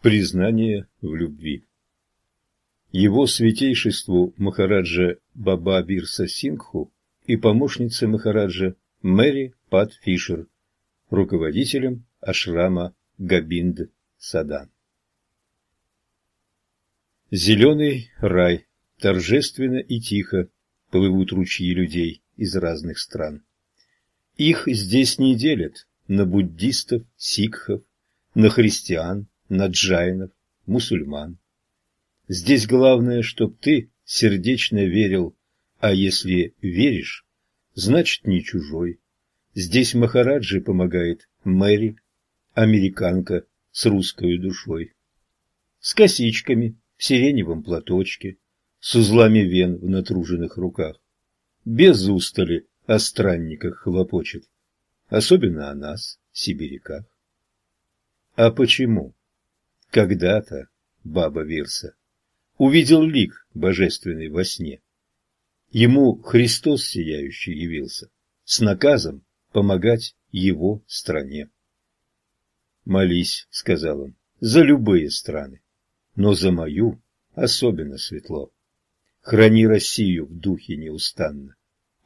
Признание в любви. Его святейшеству Махараджа Баба Бирса Сингху и помощнице Махараджа Мэри Пат Фишер, руководителем ашрама Габинд Садан. Зеленый рай, торжественно и тихо плывут ручьи людей из разных стран. Их здесь не делят на буддистов, сикхов, на христиан, на джайнов, мусульман. Здесь главное, чтоб ты сердечно верил, а если веришь, значит не чужой. Здесь Махараджи помогает Мэри, американка с русской душой. С косичками в сиреневом платочке, с узлами вен в натруженных руках. Без устали о странниках хлопочет, особенно о нас, сибиряках. А почему? Когда-то баба Вирса увидел лик божественный во сне. Ему Христос сияющий явился, с наказом помогать его стране. «Молись», — сказал он, — «за любые страны, но за мою особенно светло. Храни Россию в духе неустанно,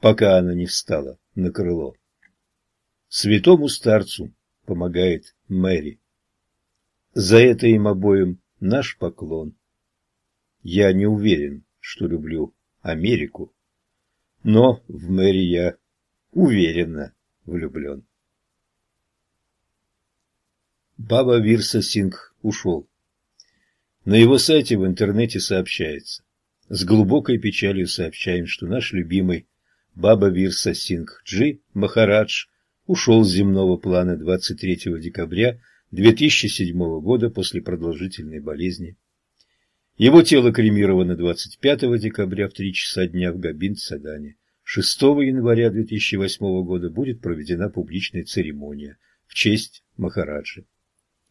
пока она не встала на крыло». Святому старцу помогает Мэри. За это им обоим наш поклон. Я не уверен, что люблю Америку, но в Мэри я уверенно влюблен. Баба Вирса Сингх ушел. На его сайте в интернете сообщается. С глубокой печалью сообщаем, что наш любимый Баба Вирса Сингх Джи Махарадж ушел с земного плана 23 декабря 2007 года после продолжительной болезни. Его тело кремировано 25 декабря в 3 часа дня в Габинд-Садане. 6 января 2008 года будет проведена публичная церемония в честь Махараджи.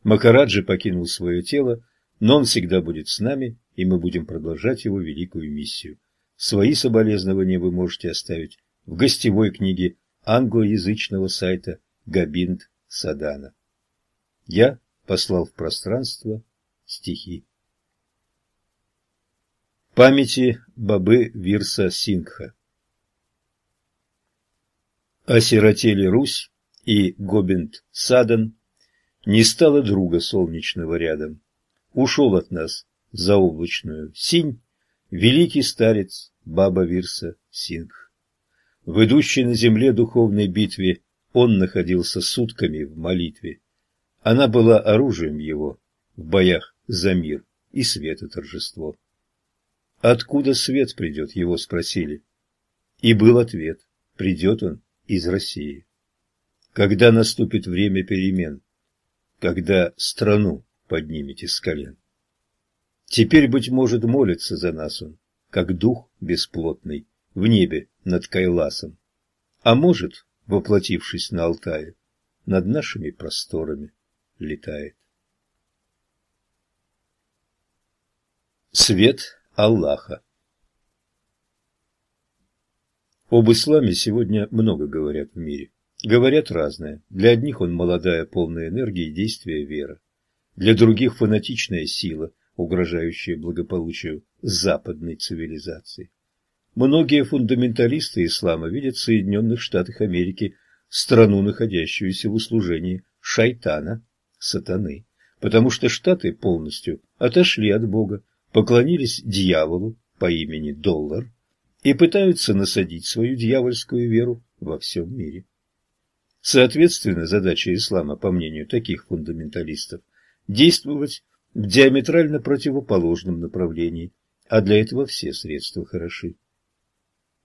Махараджи покинул свое тело, но он всегда будет с нами, и мы будем продолжать его великую миссию. Свои соболезнования вы можете оставить в гостевой книге англоязычного сайта Габинд Садана. Я послал в пространство стихи. Памяти Бабы Вирса Сингха Осиротели Русь и Гобинд Садан, не стало друга солнечного рядом. Ушел от нас за облачную синь великий старец Баба Вирса Сингх. В идущей на земле духовной битве он находился сутками в молитве. Она была оружием его в боях за мир и свет и торжество. «Откуда свет придет?» — его спросили. И был ответ — придет он из России. Когда наступит время перемен? Когда страну поднимете с колен? Теперь, быть может, молится за нас он, как дух бесплотный, в небе над Кайласом. А может, воплотившись на Алтае, над нашими просторами летает. Свет Аллаха Об исламе сегодня много говорят в мире. Говорят разное. Для одних он молодая, полная энергии и действия вера. Для других фанатичная сила, угрожающая благополучию западной цивилизации. Многие фундаменталисты ислама видят в Соединенных Штатах Америки страну, находящуюся в услужении шайтана, сатаны, потому что Штаты полностью отошли от Бога, поклонились дьяволу по имени Доллар и пытаются насадить свою дьявольскую веру во всем мире. Соответственно, задача ислама, по мнению таких фундаменталистов, действовать в диаметрально противоположном направлении, а для этого все средства хороши.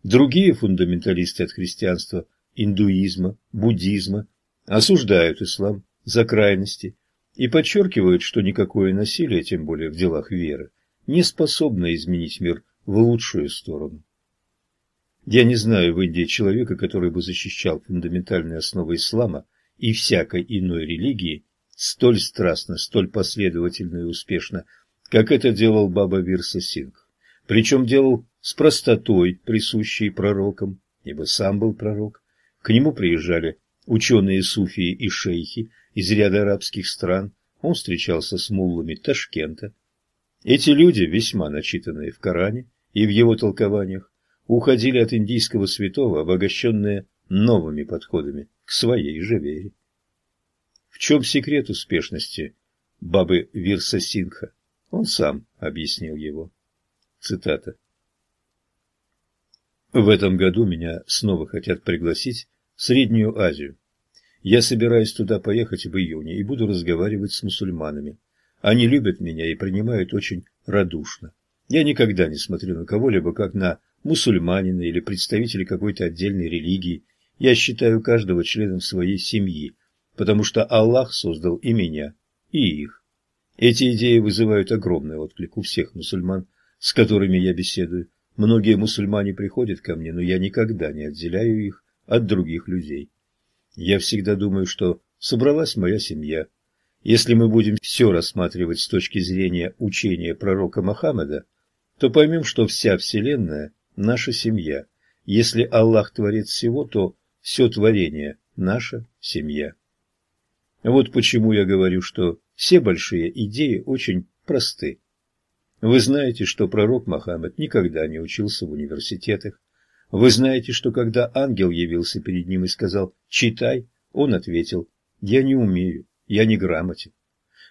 Другие фундаменталисты от христианства, индуизма, буддизма осуждают ислам за крайности и подчеркивают, что никакое насилие, тем более в делах веры, не способно изменить мир в лучшую сторону. Я не знаю в Индии человека, который бы защищал фундаментальные основы ислама и всякой иной религии столь страстно, столь последовательно и успешно, как это делал Баба Вирса Сингх. Причем делал с простотой, присущей пророкам, ибо сам был пророк. К нему приезжали ученые суфии и шейхи из ряда арабских стран, он встречался с муллами Ташкента. Эти люди, весьма начитанные в Коране и в его толкованиях, уходили от индийского святого, обогащенные новыми подходами к своей же вере. В чем секрет успешности бабы Вирса Сингха? Он сам объяснил его. Цитата. В этом году меня снова хотят пригласить в Среднюю Азию. Я собираюсь туда поехать в июне и буду разговаривать с мусульманами. Они любят меня и принимают очень радушно. Я никогда не смотрю на кого-либо как на мусульманина или представителя какой-то отдельной религии. Я считаю каждого членом своей семьи, потому что Аллах создал и меня, и их. Эти идеи вызывают огромный отклик у всех мусульман, с которыми я беседую. Многие мусульмане приходят ко мне, но я никогда не отделяю их от других людей. Я всегда думаю, что собралась моя семья. Если мы будем все рассматривать с точки зрения учения пророка Мохаммеда, то поймем, что вся Вселенная – наша семья. Если Аллах творец всего, то все творение – наша семья. Вот почему я говорю, что все большие идеи очень просты. Вы знаете, что пророк Мохаммед никогда не учился в университетах. Вы знаете, что когда ангел явился перед ним и сказал «читай», он ответил «я не умею, я не грамотен».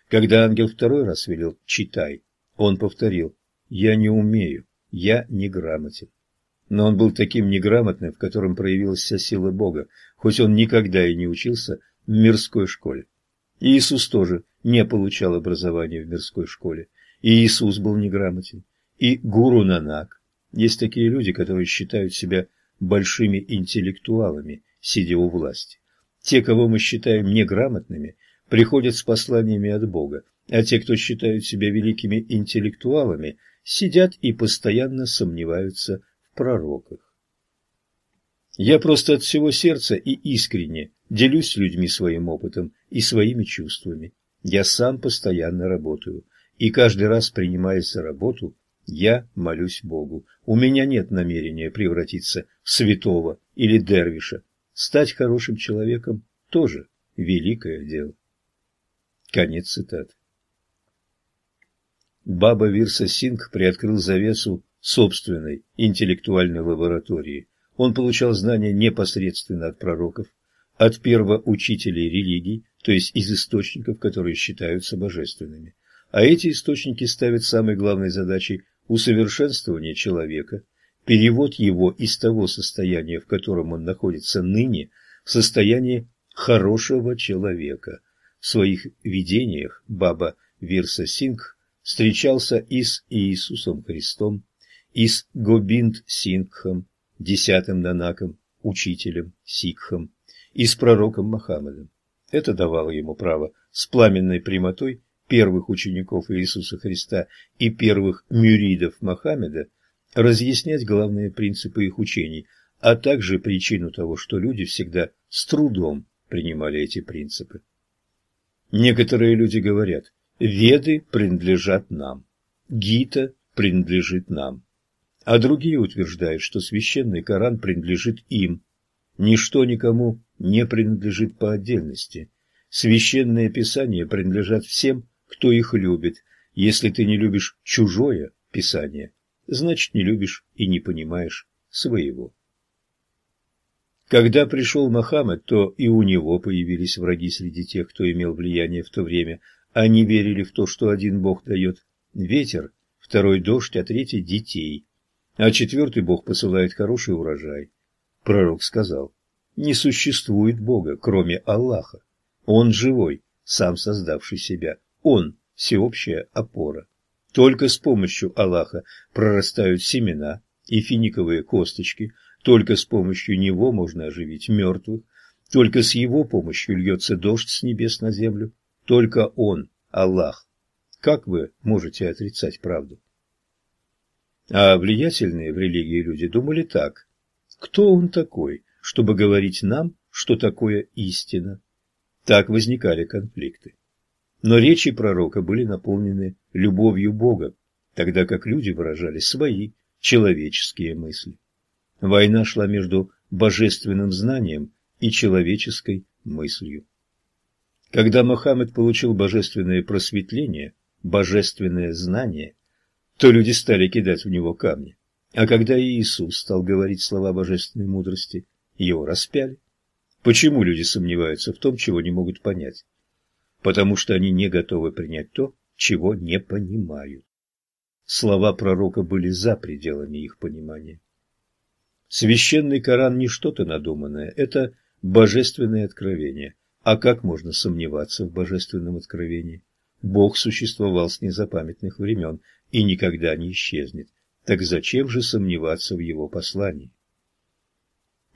Когда ангел второй раз велел «читай», он повторил «я не умею, я не грамотен». Но он был таким неграмотным, в котором проявилась вся сила Бога, хоть он никогда и не учился в мирской школе. Иисус тоже не получал образования в мирской школе. И Иисус был неграмотен. И Гуру Нанак, есть такие люди, которые считают себя большими интеллектуалами, сидя у власти. Те, кого мы считаем неграмотными, приходят с посланиями от Бога, а те, кто считают себя великими интеллектуалами, сидят и постоянно сомневаются в пророках. Я просто от всего сердца и искренне делюсь с людьми своим опытом и своими чувствами. Я сам постоянно работаю, и каждый раз, принимаясь за работу, я молюсь Богу. У меня нет намерения превратиться в святого или дервиша. Стать хорошим человеком тоже великое дело. Конец цитаты. Баба Вирса Синг приоткрыл завесу собственной интеллектуальной лаборатории. Он получал знания непосредственно от пророков, от первоучителей религий, то есть из источников, которые считаются божественными. А эти источники ставят самой главной задачей усовершенствование человека, перевод его из того состояния, в котором он находится ныне, в состояние хорошего человека. В своих видениях Баба Вирса Сингх встречался и с Иисусом Христом, и с Гобинд Сингхом, десятым Нанаком, учителем Сикхом, и с пророком Мохаммедом. Это давало ему право с пламенной прямотой первых учеников Иисуса Христа и первых мюридов Мохаммеда разъяснять главные принципы их учений, а также причину того, что люди всегда с трудом принимали эти принципы. Некоторые люди говорят, веды принадлежат нам, Гита принадлежит нам, а другие утверждают, что священный Коран принадлежит им. Ничто никому не принадлежит по отдельности. Священные писания принадлежат всем, кто их любит. Если ты не любишь чужое писание, значит не любишь и не понимаешь своего. Когда пришел Мохаммед, то и у него появились враги среди тех, кто имел влияние в то время. Они верили в то, что один Бог дает ветер, второй дождь, а третий – детей, а четвертый Бог посылает хороший урожай. Пророк сказал, не существует Бога, кроме Аллаха. Он живой, сам создавший себя. Он – всеобщая опора. Только с помощью Аллаха прорастают семена и финиковые косточки, только с помощью Него можно оживить мертвых, только с Его помощью льется дождь с небес на землю, только Он, Аллах. Как вы можете отрицать правду? А влиятельные в религии люди думали так. Кто он такой, чтобы говорить нам, что такое истина? Так возникали конфликты. Но речи пророка были наполнены любовью Бога, тогда как люди выражали свои человеческие мысли. Война шла между божественным знанием и человеческой мыслью. Когда Мохаммед получил божественное просветление, божественное знание, то люди стали кидать в него камни. А когда Иисус стал говорить слова божественной мудрости, его распяли. Почему люди сомневаются в том, чего не могут понять? Потому что они не готовы принять то, чего не понимают. Слова пророка были за пределами их понимания. Священный Коран не что-то надуманное, это божественное откровение. А как можно сомневаться в божественном откровении? Бог существовал с незапамятных времен и никогда не исчезнет. Так зачем же сомневаться в его послании?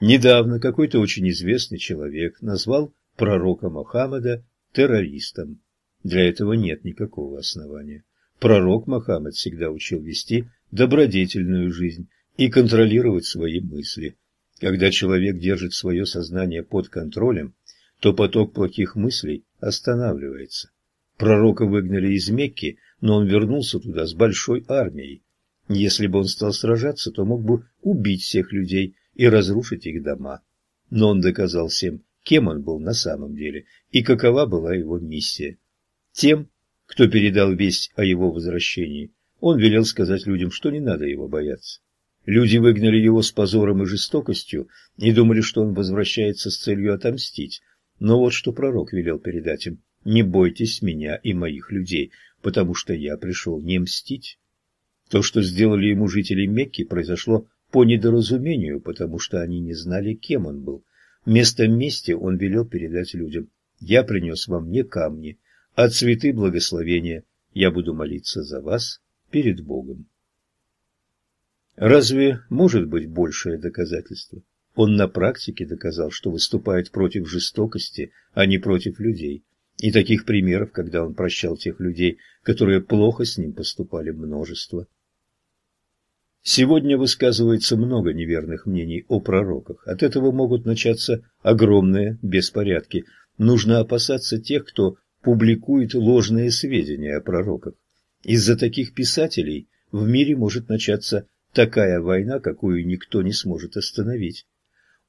Недавно какой-то очень известный человек назвал пророка Мухаммада террористом. Для этого нет никакого основания. Пророк Мухаммад всегда учил вести добродетельную жизнь и контролировать свои мысли. Когда человек держит свое сознание под контролем, то поток плохих мыслей останавливается. Пророка выгнали из Мекки, но он вернулся туда с большой армией. Если бы он стал сражаться, то мог бы убить всех людей и разрушить их дома. Но он доказал всем, кем он был на самом деле и какова была его миссия. Тем, кто передал весть о его возвращении, он велел сказать людям, что не надо его бояться. Люди выгнали его с позором и жестокостью и думали, что он возвращается с целью отомстить. Но вот что пророк велел передать им. «Не бойтесь меня и моих людей, потому что я пришел не мстить». То, что сделали ему жители Мекки, произошло по недоразумению, потому что они не знали, кем он был. Вместо мести он велел передать людям. «Я принес вам не камни, а цветы благословения. Я буду молиться за вас перед Богом». Разве может быть большее доказательство? Он на практике доказал, что выступает против жестокости, а не против людей. И таких примеров, когда он прощал тех людей, которые плохо с ним поступали, множество. Сегодня высказывается много неверных мнений о пророках. От этого могут начаться огромные беспорядки. Нужно опасаться тех, кто публикует ложные сведения о пророках. Из-за таких писателей в мире может начаться такая война, какую никто не сможет остановить.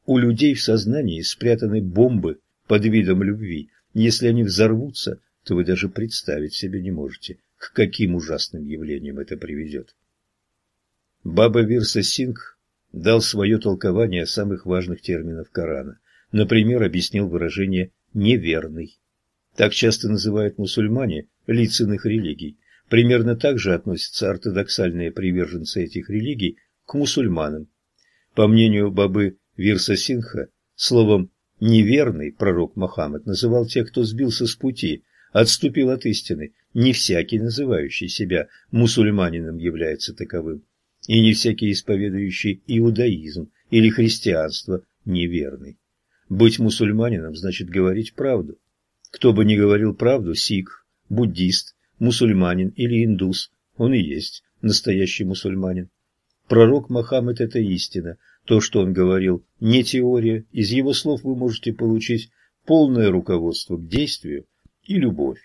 У людей в сознании спрятаны бомбы под видом любви. Если они взорвутся, то вы даже представить себе не можете, к каким ужасным явлениям это приведет. Баба Вирса Сингх дал свое толкование самых важных терминов Корана. Например, объяснил выражение «неверный». Так часто называют мусульмане лиц религий. Примерно так же относятся ортодоксальные приверженцы этих религий к мусульманам. По мнению Бабы Вирса Синха словом «неверный» пророк Мохаммед называл тех, кто сбился с пути, отступил от истины. Не всякий, называющий себя мусульманином, является таковым, и не всякий, исповедующий иудаизм или христианство, неверный. Быть мусульманином значит говорить правду. Кто бы ни говорил правду, сикх, буддист, мусульманин или индус, он и есть настоящий мусульманин. Пророк Мохаммед – это истина – то, что он говорил, не теория, из его слов вы можете получить полное руководство к действию и любовь.